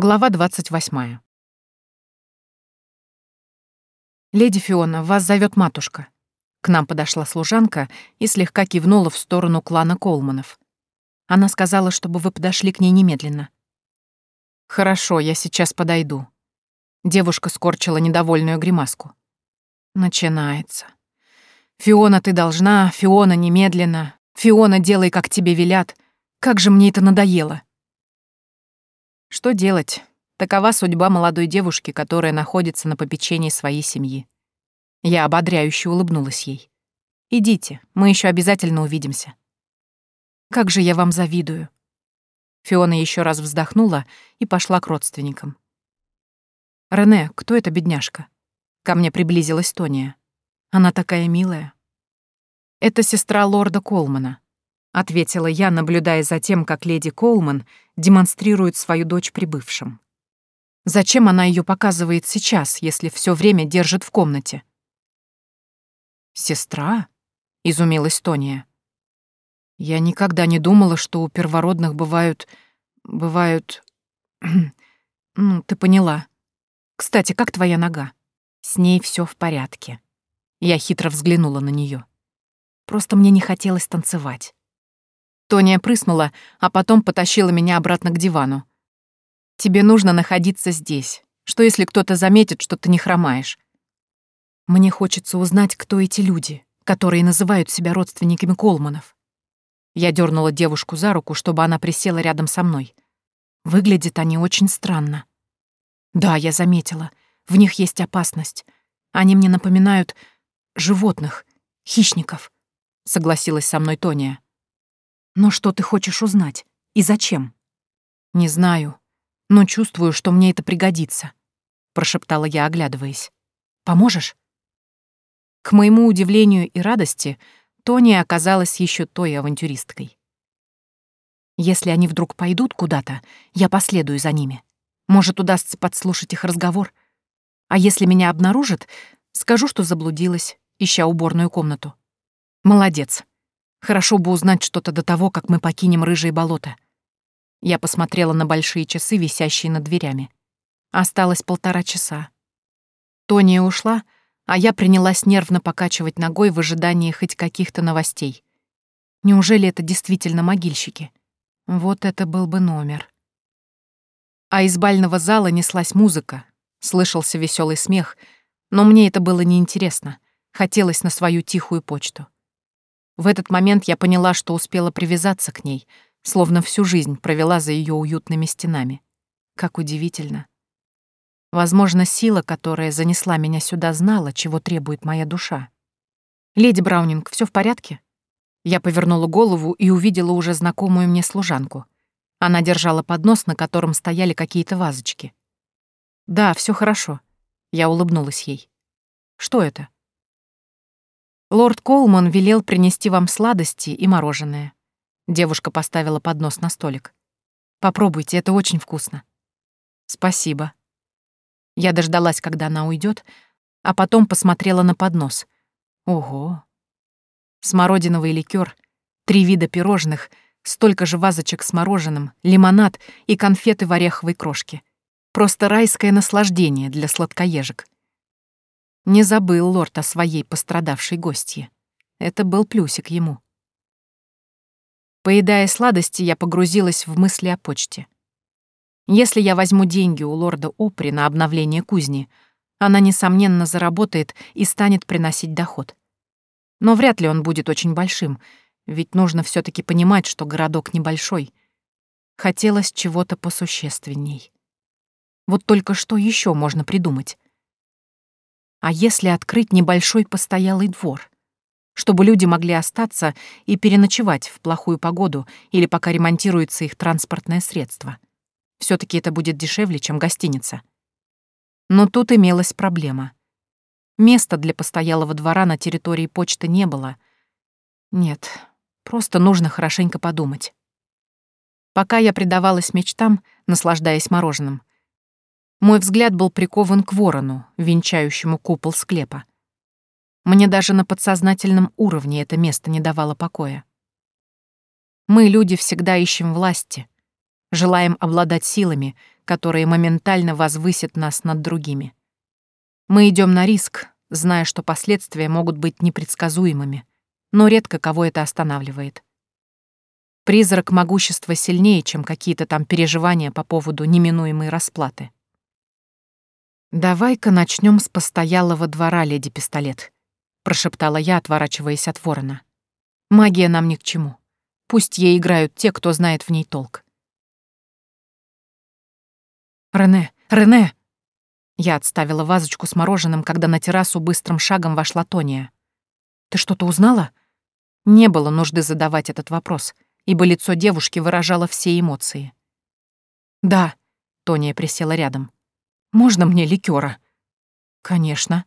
Глава 28. «Леди Фиона, вас зовет матушка». К нам подошла служанка и слегка кивнула в сторону клана Колманов. Она сказала, чтобы вы подошли к ней немедленно. «Хорошо, я сейчас подойду». Девушка скорчила недовольную гримаску. Начинается. «Фиона, ты должна, Фиона, немедленно. Фиона, делай, как тебе велят. Как же мне это надоело!» Что делать? Такова судьба молодой девушки, которая находится на попечении своей семьи. Я ободряюще улыбнулась ей. «Идите, мы еще обязательно увидимся». «Как же я вам завидую». Фиона еще раз вздохнула и пошла к родственникам. «Рене, кто эта бедняжка?» Ко мне приблизилась Тония. «Она такая милая». «Это сестра лорда Колмана», — ответила я, наблюдая за тем, как леди Колман демонстрирует свою дочь прибывшим. Зачем она ее показывает сейчас, если все время держит в комнате? «Сестра?» — изумилась Тония. «Я никогда не думала, что у первородных бывают... бывают... ну, ты поняла. Кстати, как твоя нога?» «С ней все в порядке». Я хитро взглянула на нее. Просто мне не хотелось танцевать. Тония прыснула, а потом потащила меня обратно к дивану. «Тебе нужно находиться здесь. Что, если кто-то заметит, что ты не хромаешь?» Мне хочется узнать, кто эти люди, которые называют себя родственниками Колманов. Я дернула девушку за руку, чтобы она присела рядом со мной. Выглядят они очень странно. Да, я заметила. В них есть опасность. Они мне напоминают животных, хищников, согласилась со мной Тония. Но что ты хочешь узнать? И зачем? Не знаю, но чувствую, что мне это пригодится, прошептала я, оглядываясь. Поможешь? К моему удивлению и радости, Тони оказалась еще той авантюристкой. Если они вдруг пойдут куда-то, я последую за ними. Может, удастся подслушать их разговор. А если меня обнаружат, скажу, что заблудилась, ища уборную комнату. Молодец. Хорошо бы узнать что-то до того, как мы покинем рыжие болота. Я посмотрела на большие часы, висящие над дверями. Осталось полтора часа. Тония ушла, а я принялась нервно покачивать ногой в ожидании хоть каких-то новостей. Неужели это действительно могильщики? Вот это был бы номер. А из бального зала неслась музыка, слышался веселый смех, но мне это было неинтересно. Хотелось на свою тихую почту. В этот момент я поняла, что успела привязаться к ней, словно всю жизнь провела за ее уютными стенами. Как удивительно. Возможно, сила, которая занесла меня сюда, знала, чего требует моя душа. «Леди Браунинг, все в порядке?» Я повернула голову и увидела уже знакомую мне служанку. Она держала поднос, на котором стояли какие-то вазочки. «Да, все хорошо». Я улыбнулась ей. «Что это?» Лорд Колман велел принести вам сладости и мороженое. Девушка поставила поднос на столик. Попробуйте, это очень вкусно. Спасибо. Я дождалась, когда она уйдет, а потом посмотрела на поднос. Ого. Смородиновый ликер, три вида пирожных, столько же вазочек с мороженым, лимонад и конфеты в ореховой крошке. Просто райское наслаждение для сладкоежек. Не забыл лорд о своей пострадавшей гостье. Это был плюсик ему. Поедая сладости, я погрузилась в мысли о почте. Если я возьму деньги у лорда Опри на обновление кузни, она, несомненно, заработает и станет приносить доход. Но вряд ли он будет очень большим, ведь нужно все таки понимать, что городок небольшой. Хотелось чего-то посущественней. Вот только что еще можно придумать? А если открыть небольшой постоялый двор? Чтобы люди могли остаться и переночевать в плохую погоду или пока ремонтируется их транспортное средство. все таки это будет дешевле, чем гостиница. Но тут имелась проблема. Места для постоялого двора на территории почты не было. Нет, просто нужно хорошенько подумать. Пока я предавалась мечтам, наслаждаясь мороженым, мой взгляд был прикован к ворону, венчающему купол склепа. Мне даже на подсознательном уровне это место не давало покоя. Мы, люди, всегда ищем власти, желаем обладать силами, которые моментально возвысят нас над другими. Мы идем на риск, зная, что последствия могут быть непредсказуемыми, но редко кого это останавливает. Призрак могущества сильнее, чем какие-то там переживания по поводу неминуемой расплаты. «Давай-ка начнем с постоялого двора, леди Пистолет», — прошептала я, отворачиваясь от ворона. «Магия нам ни к чему. Пусть ей играют те, кто знает в ней толк». «Рене! Рене!» Я отставила вазочку с мороженым, когда на террасу быстрым шагом вошла Тония. «Ты что-то узнала?» Не было нужды задавать этот вопрос, ибо лицо девушки выражало все эмоции. «Да», — Тония присела рядом. Можно мне ликера? Конечно.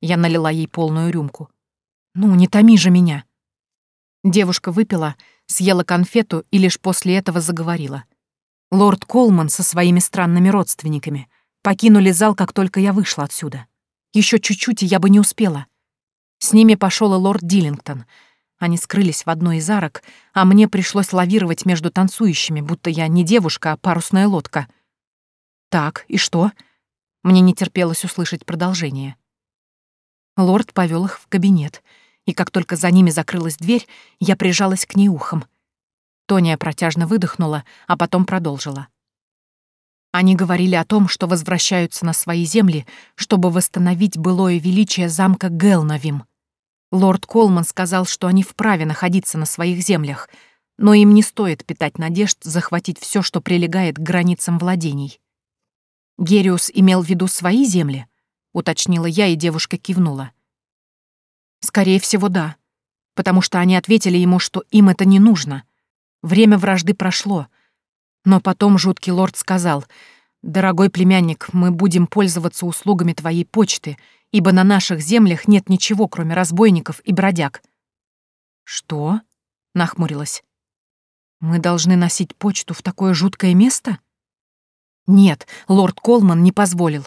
Я налила ей полную рюмку. Ну, не томи же меня. Девушка выпила, съела конфету и лишь после этого заговорила. Лорд Колман со своими странными родственниками покинули зал, как только я вышла отсюда. Еще чуть-чуть, и я бы не успела. С ними пошел и лорд Диллингтон. Они скрылись в одной из арок, а мне пришлось лавировать между танцующими, будто я не девушка, а парусная лодка. Так, и что? Мне не терпелось услышать продолжение. Лорд повел их в кабинет, и как только за ними закрылась дверь, я прижалась к ней ухом. Тония протяжно выдохнула, а потом продолжила. Они говорили о том, что возвращаются на свои земли, чтобы восстановить былое величие замка Гелнавим. Лорд Колман сказал, что они вправе находиться на своих землях, но им не стоит питать надежд захватить все, что прилегает к границам владений. Гериус имел в виду свои земли? Уточнила я, и девушка кивнула. Скорее всего, да. Потому что они ответили ему, что им это не нужно. Время вражды прошло. Но потом жуткий лорд сказал, «Дорогой племянник, мы будем пользоваться услугами твоей почты, ибо на наших землях нет ничего, кроме разбойников и бродяг». «Что?» — нахмурилась. «Мы должны носить почту в такое жуткое место?» Нет, лорд Колман не позволил.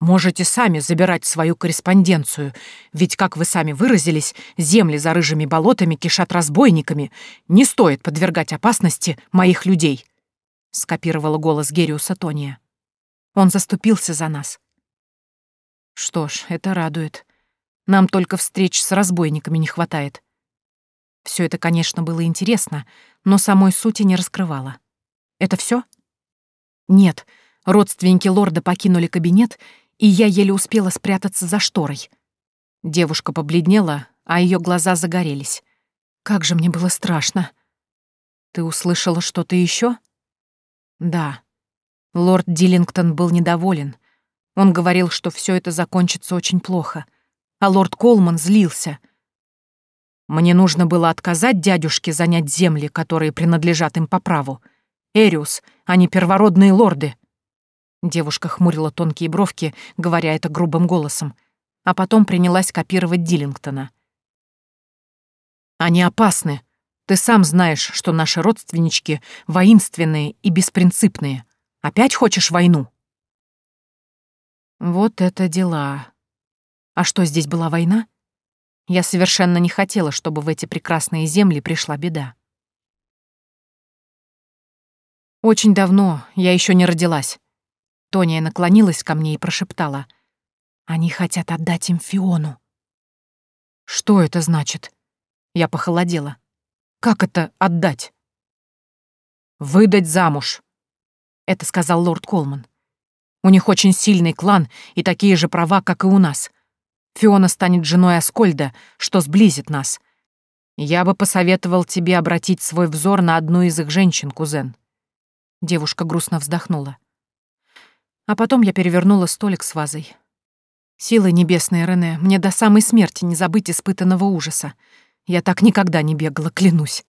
Можете сами забирать свою корреспонденцию, ведь, как вы сами выразились, земли за рыжими болотами кишат разбойниками. Не стоит подвергать опасности моих людей», — скопировала голос Гериуса Тония. Он заступился за нас. Что ж, это радует. Нам только встреч с разбойниками не хватает. Все это, конечно, было интересно, но самой сути не раскрывало. Это все? Нет, родственники лорда покинули кабинет, и я еле успела спрятаться за шторой. Девушка побледнела, а ее глаза загорелись. Как же мне было страшно. Ты услышала что-то еще? Да. Лорд Диллингтон был недоволен. Он говорил, что все это закончится очень плохо. А лорд Колман злился. Мне нужно было отказать дядюшке занять земли, которые принадлежат им по праву. Эриус, а не первородные лорды. Девушка хмурила тонкие бровки, говоря это грубым голосом, а потом принялась копировать Диллингтона. «Они опасны. Ты сам знаешь, что наши родственнички воинственные и беспринципные. Опять хочешь войну?» Вот это дела. А что, здесь была война? Я совершенно не хотела, чтобы в эти прекрасные земли пришла беда. Очень давно, я еще не родилась. Тония наклонилась ко мне и прошептала. Они хотят отдать им Фиону. Что это значит? Я похолодела. Как это отдать? Выдать замуж. Это сказал лорд Колман. У них очень сильный клан и такие же права, как и у нас. Фиона станет женой Аскольда, что сблизит нас. Я бы посоветовал тебе обратить свой взор на одну из их женщин, кузен. Девушка грустно вздохнула. А потом я перевернула столик с вазой. Силы небесные, Рене, мне до самой смерти не забыть испытанного ужаса. Я так никогда не бегала, клянусь.